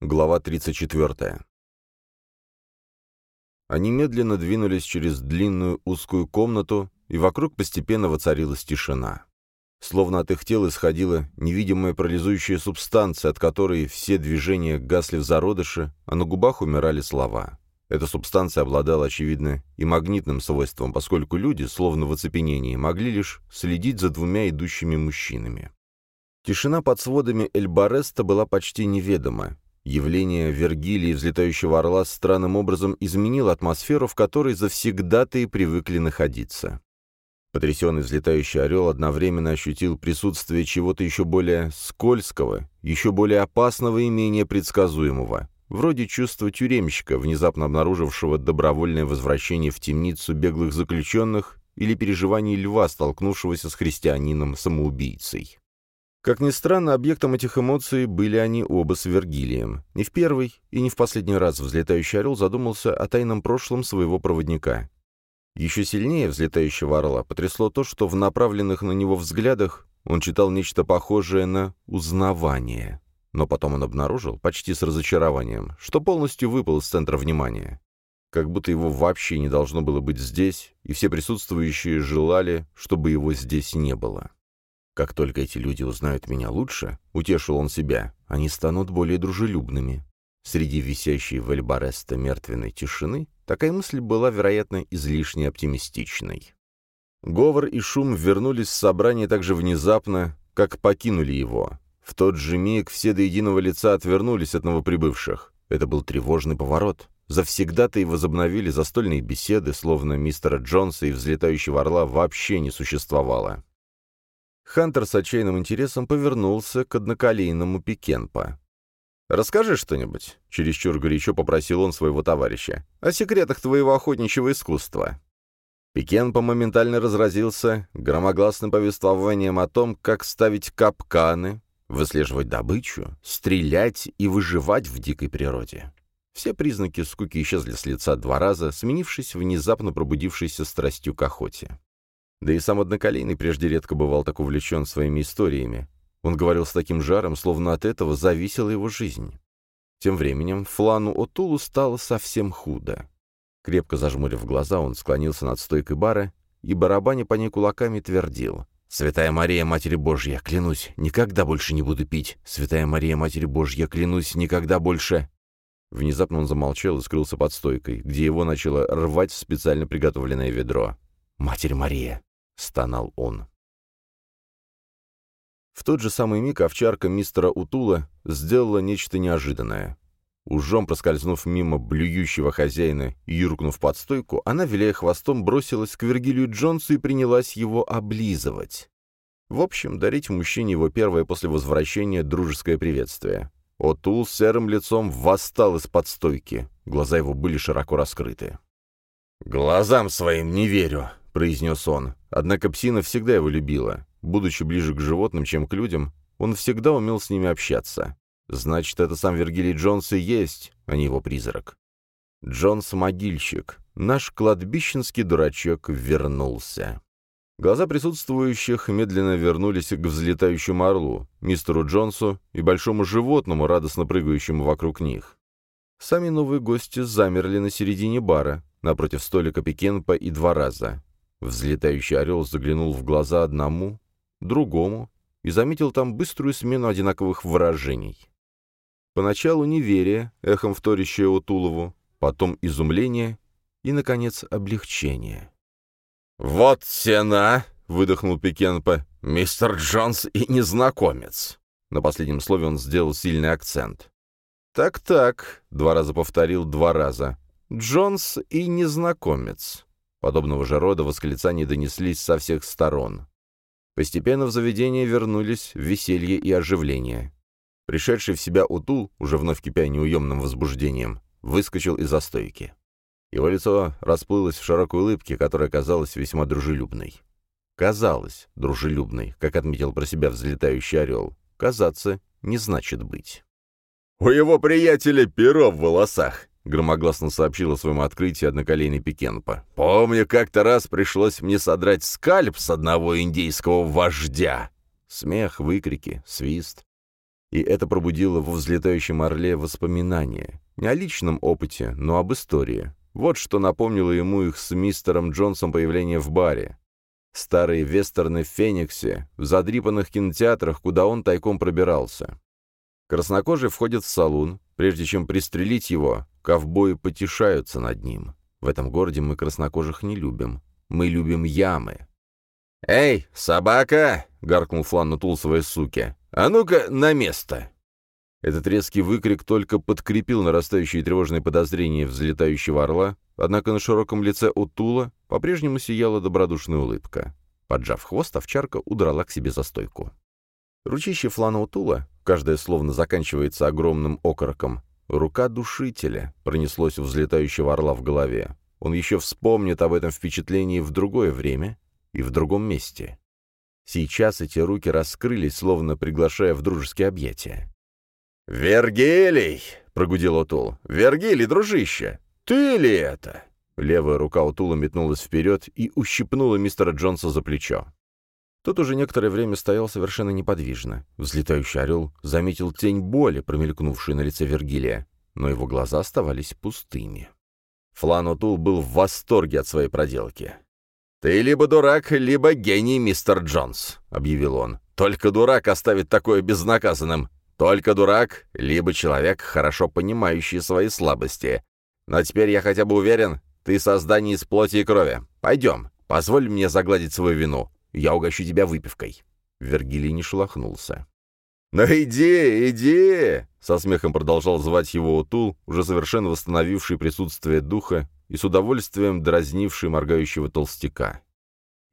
Глава 34. Они медленно двинулись через длинную узкую комнату, и вокруг постепенно воцарилась тишина. Словно от их тел исходила невидимая парализующая субстанция, от которой все движения гасли в зародыше, а на губах умирали слова. Эта субстанция обладала, очевидно, и магнитным свойством, поскольку люди, словно в оцепенении, могли лишь следить за двумя идущими мужчинами. Тишина под сводами Эльбареста была почти неведома, Явление Вергилии взлетающего орла странным образом изменило атмосферу, в которой завсегда-то и привыкли находиться. Потрясенный взлетающий орел одновременно ощутил присутствие чего-то еще более скользкого, еще более опасного и менее предсказуемого, вроде чувства тюремщика, внезапно обнаружившего добровольное возвращение в темницу беглых заключенных или переживаний льва, столкнувшегося с христианином-самоубийцей. Как ни странно, объектом этих эмоций были они оба с Вергилием. Не в первый и не в последний раз взлетающий орел задумался о тайном прошлом своего проводника. Еще сильнее взлетающего орла потрясло то, что в направленных на него взглядах он читал нечто похожее на узнавание. Но потом он обнаружил, почти с разочарованием, что полностью выпал из центра внимания. Как будто его вообще не должно было быть здесь, и все присутствующие желали, чтобы его здесь не было. Как только эти люди узнают меня лучше, утешил он себя, они станут более дружелюбными. Среди висящей в Эльбареста мертвенной тишины такая мысль была, вероятно, излишне оптимистичной. Говор и шум вернулись в собрание так же внезапно, как покинули его. В тот же миг все до единого лица отвернулись от новоприбывших. Это был тревожный поворот. Завсегда-то и возобновили застольные беседы, словно мистера Джонса и взлетающего орла вообще не существовало. Хантер с отчаянным интересом повернулся к одноколейному Пикенпа. «Расскажи что-нибудь», — чересчур горячо попросил он своего товарища, «о секретах твоего охотничьего искусства». Пикенпа моментально разразился громогласным повествованием о том, как ставить капканы, выслеживать добычу, стрелять и выживать в дикой природе. Все признаки скуки исчезли с лица два раза, сменившись внезапно пробудившейся страстью к охоте. Да и сам Одноколейный прежде редко бывал так увлечен своими историями. Он говорил с таким жаром, словно от этого зависела его жизнь. Тем временем Флану Отулу стало совсем худо. Крепко зажмурив глаза, он склонился над стойкой бара и, барабаня по ней кулаками, твердил. «Святая Мария, Матерь Божья, клянусь, никогда больше не буду пить! Святая Мария, Матерь Божья, клянусь, никогда больше...» Внезапно он замолчал и скрылся под стойкой, где его начало рвать в специально приготовленное ведро. «Матерь Мария! — стонал он. В тот же самый миг овчарка мистера Утула сделала нечто неожиданное. Ужом проскользнув мимо блюющего хозяина и юркнув под стойку, она, виляя хвостом, бросилась к Вергилию Джонсу и принялась его облизывать. В общем, дарить мужчине его первое после возвращения дружеское приветствие. Отул с серым лицом восстал из-под стойки. Глаза его были широко раскрыты. «Глазам своим не верю!» — произнес он. Однако псина всегда его любила. Будучи ближе к животным, чем к людям, он всегда умел с ними общаться. Значит, это сам Вергилий Джонс и есть, а не его призрак. Джонс — могильщик. Наш кладбищенский дурачок вернулся. Глаза присутствующих медленно вернулись к взлетающему орлу, мистеру Джонсу и большому животному, радостно прыгающему вокруг них. Сами новые гости замерли на середине бара, напротив столика Пекенпа и два раза. Взлетающий орел заглянул в глаза одному, другому и заметил там быструю смену одинаковых выражений. Поначалу неверие, эхом вторящее Утулову, потом изумление и, наконец, облегчение. «Вот тена!» — выдохнул Пекенпа. «Мистер Джонс и незнакомец!» На последнем слове он сделал сильный акцент. «Так-так», — два раза повторил два раза. «Джонс и незнакомец». Подобного же рода восклицания донеслись со всех сторон. Постепенно в заведение вернулись веселье и оживление. Пришедший в себя Утул, уже вновь кипя неуемным возбуждением, выскочил из застойки. Его лицо расплылось в широкой улыбке, которая казалась весьма дружелюбной. Казалось дружелюбной, как отметил про себя взлетающий орел. Казаться не значит быть. «У его приятеля перо в волосах!» Громогласно сообщила о своем открытии одноколейный Пикенпа. «Помню, как-то раз пришлось мне содрать скальп с одного индейского вождя». Смех, выкрики, свист. И это пробудило во взлетающем орле воспоминания. Не о личном опыте, но об истории. Вот что напомнило ему их с мистером Джонсом появление в баре. Старые вестерны в Фениксе, в задрипанных кинотеатрах, куда он тайком пробирался. Краснокожий входит в салун. Прежде чем пристрелить его, ковбои потешаются над ним. В этом городе мы краснокожих не любим. Мы любим ямы. «Эй, собака!» — гаркнул Флан Тулсовой суке. «А ну-ка, на место!» Этот резкий выкрик только подкрепил нарастающие тревожные подозрения взлетающего орла, однако на широком лице у Тула по-прежнему сияла добродушная улыбка. Поджав хвост, овчарка удрала к себе за стойку. Ручище Флана Утула, каждое словно заканчивается огромным окороком, рука душителя пронеслось у взлетающего орла в голове. Он еще вспомнит об этом впечатлении в другое время и в другом месте. Сейчас эти руки раскрылись, словно приглашая в дружеские объятия. «Вергилий!» — прогудел Утул. «Вергилий, дружище! Ты ли это?» Левая рука Утула метнулась вперед и ущипнула мистера Джонса за плечо. Тот уже некоторое время стоял совершенно неподвижно. Взлетающий орел заметил тень боли, промелькнувшую на лице Вергилия, но его глаза оставались пустыми. Флан Утул был в восторге от своей проделки. «Ты либо дурак, либо гений, мистер Джонс», — объявил он. «Только дурак оставит такое безнаказанным. Только дурак, либо человек, хорошо понимающий свои слабости. Но теперь я хотя бы уверен, ты создание из плоти и крови. Пойдем, позволь мне загладить свою вину. Я угощу тебя выпивкой». Вергилий не шелохнулся. «Ну иди, иди!» — со смехом продолжал звать его Утул, уже совершенно восстановивший присутствие духа и с удовольствием дразнивший моргающего толстяка.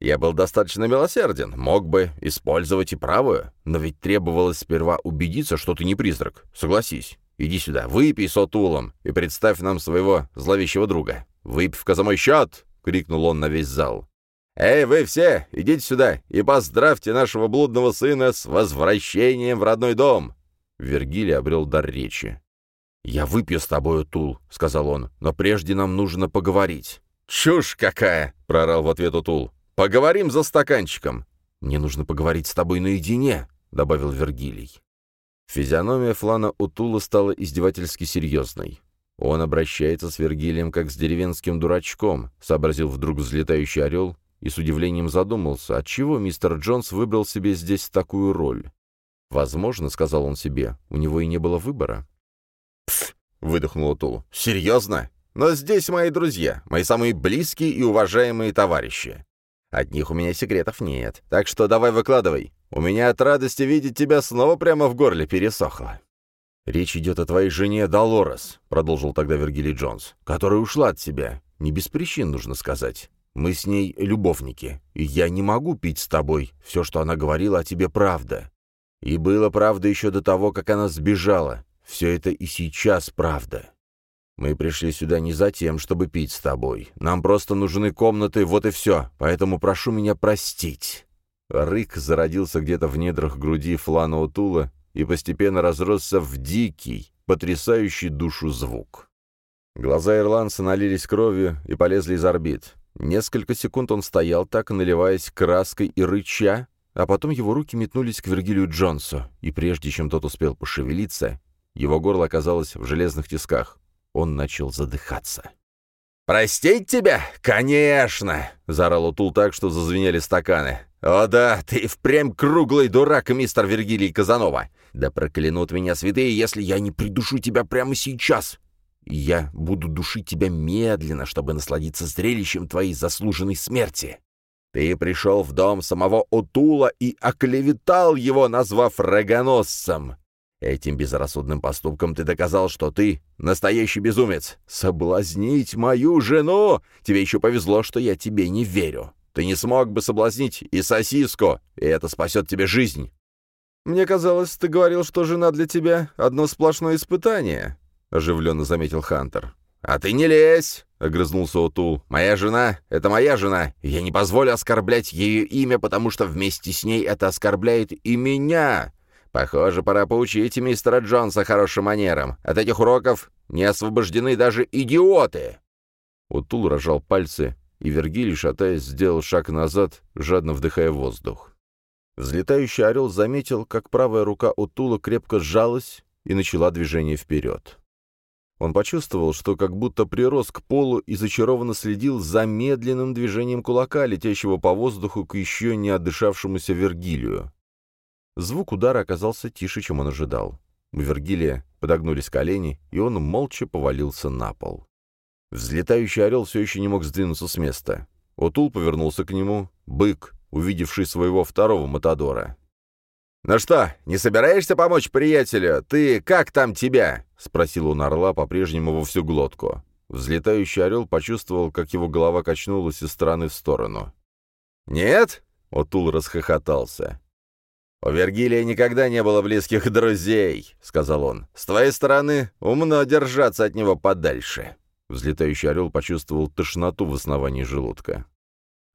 «Я был достаточно милосерден, мог бы использовать и правую, но ведь требовалось сперва убедиться, что ты не призрак. Согласись. Иди сюда, выпей с Отулом и представь нам своего зловещего друга. Выпивка за мой счет!» — крикнул он на весь зал. «Эй, вы все, идите сюда и поздравьте нашего блудного сына с возвращением в родной дом!» Вергилий обрел дар речи. «Я выпью с тобой, Тул», — сказал он, — «но прежде нам нужно поговорить». «Чушь какая!» — прорал в ответ Утул. «Поговорим за стаканчиком». «Мне нужно поговорить с тобой наедине», — добавил Вергилий. Физиономия Флана Утула стала издевательски серьезной. Он обращается с Вергилием как с деревенским дурачком, сообразил вдруг взлетающий орел и с удивлением задумался, отчего мистер Джонс выбрал себе здесь такую роль. «Возможно, — сказал он себе, — у него и не было выбора». «Пф!» — выдохнул Тул. «Серьезно? Но здесь мои друзья, мои самые близкие и уважаемые товарищи. От них у меня секретов нет, так что давай выкладывай. У меня от радости видеть тебя снова прямо в горле пересохло». «Речь идет о твоей жене Долорес», — продолжил тогда Вергилий Джонс, «которая ушла от тебя. Не без причин, нужно сказать. Мы с ней любовники, и я не могу пить с тобой. Все, что она говорила о тебе, правда. И было правда еще до того, как она сбежала. Все это и сейчас правда. Мы пришли сюда не за тем, чтобы пить с тобой. Нам просто нужны комнаты, вот и все. Поэтому прошу меня простить». Рык зародился где-то в недрах груди Флана Утула и постепенно разросся в дикий, потрясающий душу звук. Глаза ирландца налились кровью и полезли из орбит. Несколько секунд он стоял так, наливаясь краской и рыча, а потом его руки метнулись к Вергилию Джонсу, и прежде чем тот успел пошевелиться, его горло оказалось в железных тисках. Он начал задыхаться. «Простить тебя? Конечно!» — заорал Утул так, что зазвенели стаканы. «О да, ты впрямь круглый дурак, мистер Вергилий Казанова! Да проклянут меня святые, если я не придушу тебя прямо сейчас! Я буду душить тебя медленно, чтобы насладиться зрелищем твоей заслуженной смерти. Ты пришел в дом самого Отула и оклеветал его, назвав рогоносцем. Этим безрассудным поступком ты доказал, что ты настоящий безумец. Соблазнить мою жену? Тебе еще повезло, что я тебе не верю. Ты не смог бы соблазнить и сосиску, и это спасет тебе жизнь. Мне казалось, ты говорил, что жена для тебя — одно сплошное испытание. — оживленно заметил Хантер. «А ты не лезь!» — огрызнулся Утул. «Моя жена — это моя жена, я не позволю оскорблять ее имя, потому что вместе с ней это оскорбляет и меня. Похоже, пора поучить мистера Джонса хорошим манерам. От этих уроков не освобождены даже идиоты!» Утул рожал пальцы, и Вергилий, шатаясь, сделал шаг назад, жадно вдыхая воздух. Взлетающий орел заметил, как правая рука Утула крепко сжалась и начала движение вперед. Он почувствовал, что как будто прирос к полу и зачарованно следил за медленным движением кулака, летящего по воздуху к еще не отдышавшемуся Вергилию. Звук удара оказался тише, чем он ожидал. У Вергилия подогнулись колени, и он молча повалился на пол. Взлетающий орел все еще не мог сдвинуться с места. Отул повернулся к нему, бык, увидевший своего второго Матадора. «Ну что, не собираешься помочь приятелю? Ты как там тебя?» — спросил он орла по-прежнему во всю глотку. Взлетающий орел почувствовал, как его голова качнулась из стороны в сторону. «Нет?» — Отул расхохотался. «У Вергилия никогда не было близких друзей», — сказал он. «С твоей стороны умно держаться от него подальше». Взлетающий орел почувствовал тошноту в основании желудка.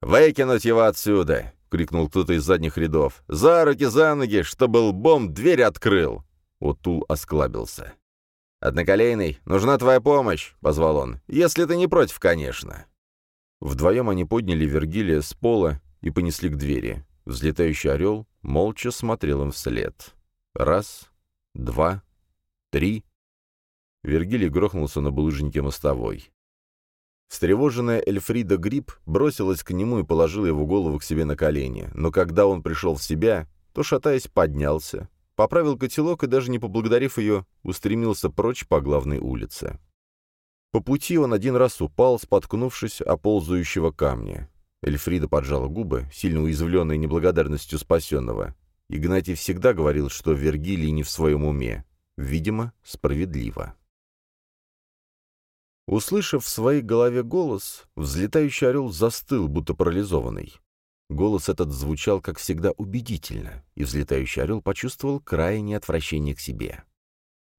«Выкинуть его отсюда!» — крикнул кто-то из задних рядов. «За руки, за ноги, чтобы лбом дверь открыл!» Утул осклабился. «Одноколейный, нужна твоя помощь!» — позвал он. «Если ты не против, конечно!» Вдвоем они подняли Вергилия с пола и понесли к двери. Взлетающий орел молча смотрел им вслед. Раз, два, три. Вергилий грохнулся на булыжнике мостовой. Встревоженная Эльфрида Гриб бросилась к нему и положила его голову к себе на колени, но когда он пришел в себя, то, шатаясь, поднялся, поправил котелок и, даже не поблагодарив ее, устремился прочь по главной улице. По пути он один раз упал, споткнувшись о ползающего камня. Эльфрида поджала губы, сильно уязвленная неблагодарностью спасенного. Игнатий всегда говорил, что Вергилий не в своем уме. Видимо, справедливо. Услышав в своей голове голос, взлетающий орел застыл, будто парализованный. Голос этот звучал, как всегда, убедительно, и взлетающий орел почувствовал крайнее отвращение к себе.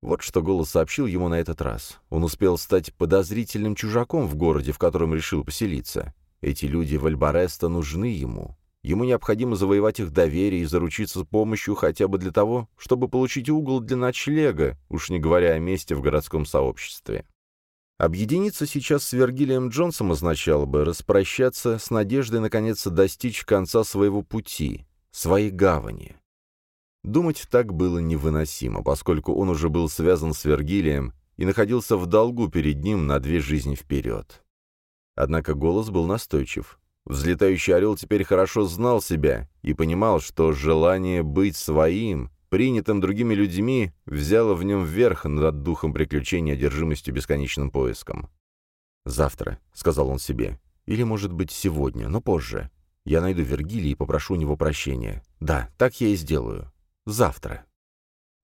Вот что голос сообщил ему на этот раз. Он успел стать подозрительным чужаком в городе, в котором решил поселиться. Эти люди в Альбареста нужны ему. Ему необходимо завоевать их доверие и заручиться помощью хотя бы для того, чтобы получить угол для ночлега, уж не говоря о месте в городском сообществе. Объединиться сейчас с Вергилием Джонсом означало бы распрощаться с надеждой наконец достичь конца своего пути, своей гавани. Думать так было невыносимо, поскольку он уже был связан с Вергилием и находился в долгу перед ним на две жизни вперед. Однако голос был настойчив. Взлетающий орел теперь хорошо знал себя и понимал, что желание быть своим принятым другими людьми, взяло в нем верх над духом приключений одержимостью бесконечным поиском. «Завтра», — сказал он себе, — «или, может быть, сегодня, но позже. Я найду Вергилия и попрошу у него прощения. Да, так я и сделаю. Завтра».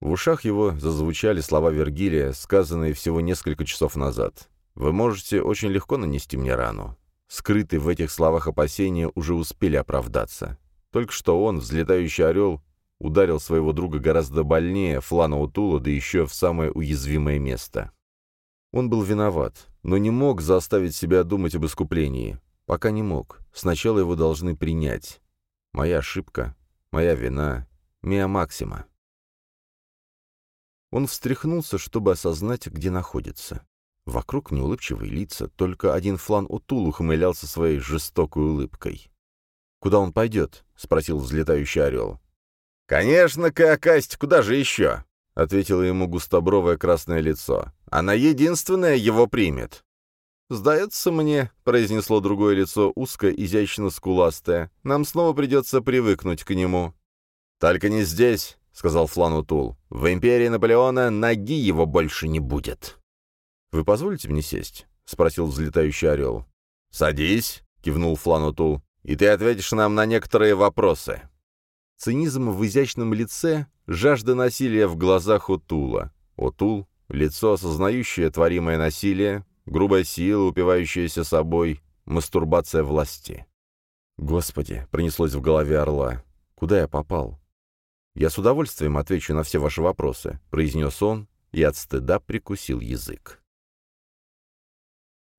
В ушах его зазвучали слова Вергилия, сказанные всего несколько часов назад. «Вы можете очень легко нанести мне рану». Скрытые в этих словах опасения уже успели оправдаться. Только что он, взлетающий орел, ударил своего друга гораздо больнее Флана Утула, да еще в самое уязвимое место. Он был виноват, но не мог заставить себя думать об искуплении. Пока не мог. Сначала его должны принять. Моя ошибка, моя вина, миа максима. Он встряхнулся, чтобы осознать, где находится. Вокруг неулыбчивые лица, только один флан Утул ухмылялся своей жестокой улыбкой. «Куда он пойдет?» — спросил взлетающий орел. «Конечно, Каакасть, куда же еще?» — ответило ему густобровое красное лицо. «Она единственная его примет». «Сдается мне», — произнесло другое лицо, узкое, изящно скуластое. «Нам снова придется привыкнуть к нему». «Только не здесь», — сказал Фланутул. «В империи Наполеона ноги его больше не будет». «Вы позволите мне сесть?» — спросил взлетающий орел. «Садись», — кивнул Фланутул, — «и ты ответишь нам на некоторые вопросы». Цинизм в изящном лице, жажда насилия в глазах Отула. Отул — лицо, осознающее творимое насилие, грубая сила, упивающаяся собой, мастурбация власти. «Господи!» — пронеслось в голове орла. «Куда я попал?» «Я с удовольствием отвечу на все ваши вопросы», — произнес он и от стыда прикусил язык.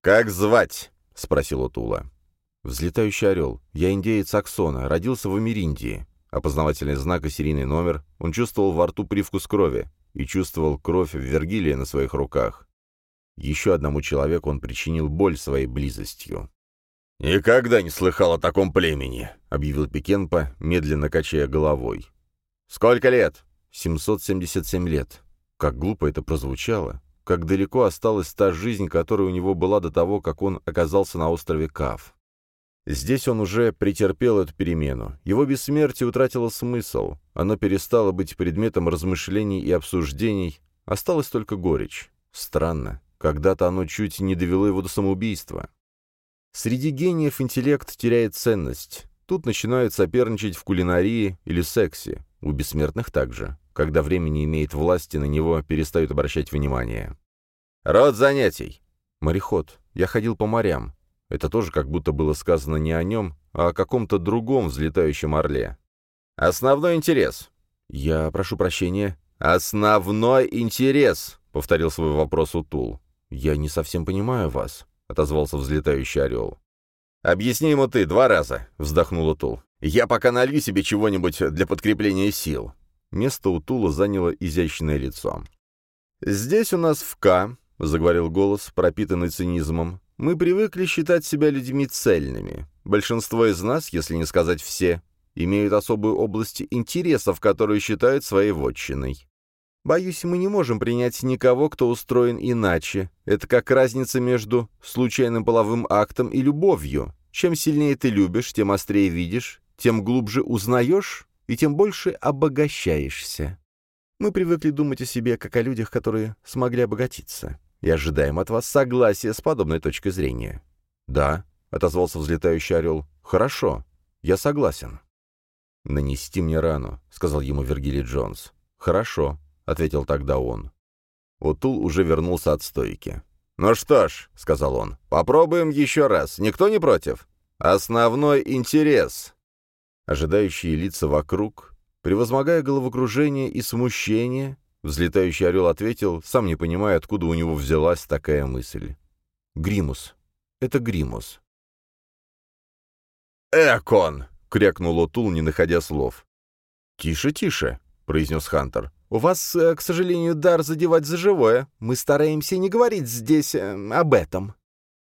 «Как звать?» — спросил Отула. «Взлетающий орел. Я индеец Аксона, родился в Америндии. Опознавательный знак и серийный номер, он чувствовал во рту привкус крови и чувствовал кровь Вергилия на своих руках. Еще одному человеку он причинил боль своей близостью. «Никогда не слыхал о таком племени», —— объявил Пикенпа, медленно качая головой. «Сколько лет?» «777 лет». Как глупо это прозвучало. Как далеко осталась та жизнь, которая у него была до того, как он оказался на острове Кав. Здесь он уже претерпел эту перемену. Его бессмертие утратило смысл. Оно перестало быть предметом размышлений и обсуждений. Осталась только горечь. Странно. Когда-то оно чуть не довело его до самоубийства. Среди гениев интеллект теряет ценность. Тут начинают соперничать в кулинарии или сексе. У бессмертных также. Когда время не имеет власти, на него перестают обращать внимание. «Род занятий!» «Мореход. Я ходил по морям. Это тоже как будто было сказано не о нем, а о каком-то другом взлетающем орле. «Основной интерес». «Я прошу прощения». «Основной интерес», — повторил свой вопрос Утул. «Я не совсем понимаю вас», — отозвался взлетающий орел. «Объясни ему ты два раза», — вздохнул Утул. «Я пока налью себе чего-нибудь для подкрепления сил». Место Утула заняло изящное лицо. «Здесь у нас в К», — заговорил голос, пропитанный цинизмом, мы привыкли считать себя людьми цельными. Большинство из нас, если не сказать все, имеют особую область интересов, которые считают своей вотчиной. Боюсь, мы не можем принять никого, кто устроен иначе. Это как разница между случайным половым актом и любовью. Чем сильнее ты любишь, тем острее видишь, тем глубже узнаешь и тем больше обогащаешься. Мы привыкли думать о себе как о людях, которые смогли обогатиться и ожидаем от вас согласия с подобной точкой зрения». «Да», — отозвался взлетающий орел, — «хорошо, я согласен». «Нанести мне рану», — сказал ему Вергилий Джонс. «Хорошо», — ответил тогда он. Утул уже вернулся от стойки. «Ну что ж», — сказал он, — «попробуем еще раз. Никто не против? Основной интерес». Ожидающие лица вокруг, превозмогая головокружение и смущение, Взлетающий орел ответил, сам не понимая, откуда у него взялась такая мысль. «Гримус. Это Гримус». «Экон!» — крякнул Отул, не находя слов. «Тише, тише», — произнес Хантер. «У вас, э, к сожалению, дар задевать за живое. Мы стараемся не говорить здесь э, об этом».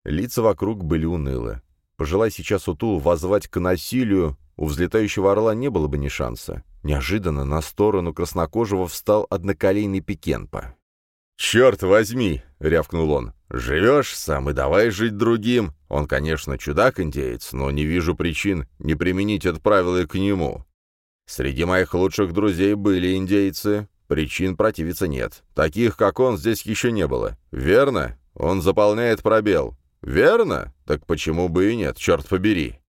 Лица вокруг были унылы. Пожелай сейчас Утул возвать к насилию, у взлетающего орла не было бы ни шанса. Неожиданно на сторону краснокожего встал одноколейный Пикенпа. «Черт возьми!» — рявкнул он. «Живешь сам и давай жить другим. Он, конечно, чудак-индеец, но не вижу причин не применить это правило к нему. Среди моих лучших друзей были индейцы. Причин противиться нет. Таких, как он, здесь еще не было. Верно? Он заполняет пробел. Верно? Так почему бы и нет, черт побери!»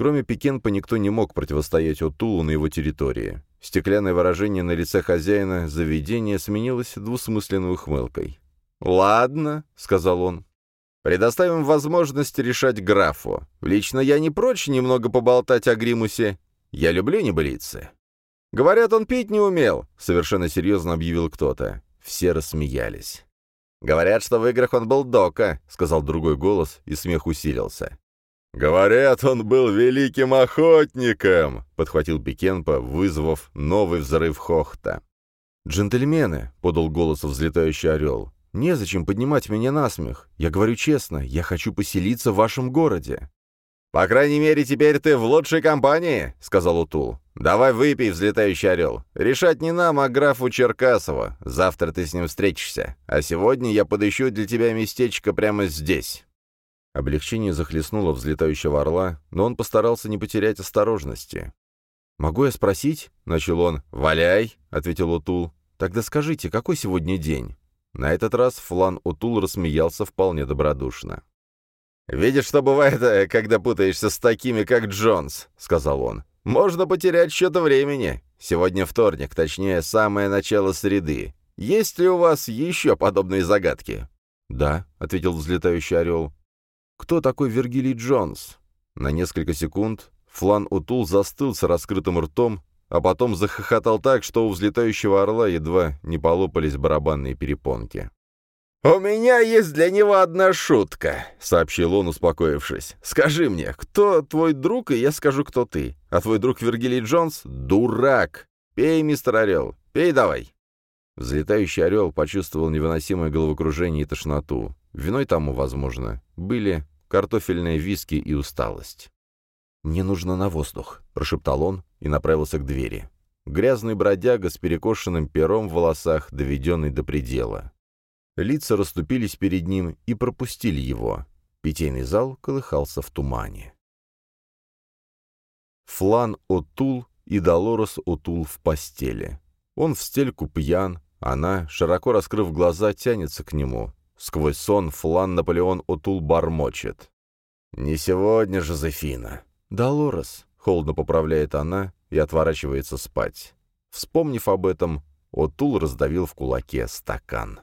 Кроме Пекенпа никто не мог противостоять Отулу на его территории. Стеклянное выражение на лице хозяина заведения сменилось двусмысленной ухмылкой. «Ладно», — сказал он, — «предоставим возможность решать графу. Лично я не прочь немного поболтать о Гримусе. Я люблю небылицы». «Говорят, он пить не умел», — совершенно серьезно объявил кто-то. Все рассмеялись. «Говорят, что в играх он был дока», — сказал другой голос, и смех усилился. «Говорят, он был великим охотником!» — подхватил Пикенпа, вызвав новый взрыв хохта. «Джентльмены!» — подал голос взлетающий орел. «Незачем поднимать меня на смех. Я говорю честно, я хочу поселиться в вашем городе». «По крайней мере, теперь ты в лучшей компании», — сказал Утул. «Давай выпей, взлетающий орел. Решать не нам, а графу Черкасова. Завтра ты с ним встретишься. А сегодня я подыщу для тебя местечко прямо здесь». Облегчение захлестнуло взлетающего орла, но он постарался не потерять осторожности. «Могу я спросить?» — начал он. «Валяй!» — ответил Утул. «Тогда скажите, какой сегодня день?» На этот раз Флан Утул рассмеялся вполне добродушно. «Видишь, что бывает, э, когда путаешься с такими, как Джонс», — сказал он. «Можно потерять счет времени. Сегодня вторник, точнее, самое начало среды. Есть ли у вас еще подобные загадки?» «Да», — ответил взлетающий орел. Кто такой Вергилий Джонс? На несколько секунд Флан Утул застыл с раскрытым ртом, а потом захохотал так, что у взлетающего орла едва не полопались барабанные перепонки. «У меня есть для него одна шутка», — сообщил он, успокоившись. «Скажи мне, кто твой друг, и я скажу, кто ты. А твой друг Вергилий Джонс — дурак. Пей, мистер Орел, пей давай». Взлетающий орел почувствовал невыносимое головокружение и тошноту. Виной тому, возможно, были картофельные виски и усталость. «Мне нужно на воздух», — прошептал он и направился к двери. Грязный бродяга с перекошенным пером в волосах, доведенный до предела. Лица расступились перед ним и пропустили его. Питейный зал колыхался в тумане. Флан Отул и Долорес Отул в постели. Он в стельку пьян, она, широко раскрыв глаза, тянется к нему. Сквозь сон Флан Наполеон Отул бормочет. «Не сегодня, Жозефина!» «Долорес», — холодно поправляет она и отворачивается спать. Вспомнив об этом, Отул раздавил в кулаке стакан.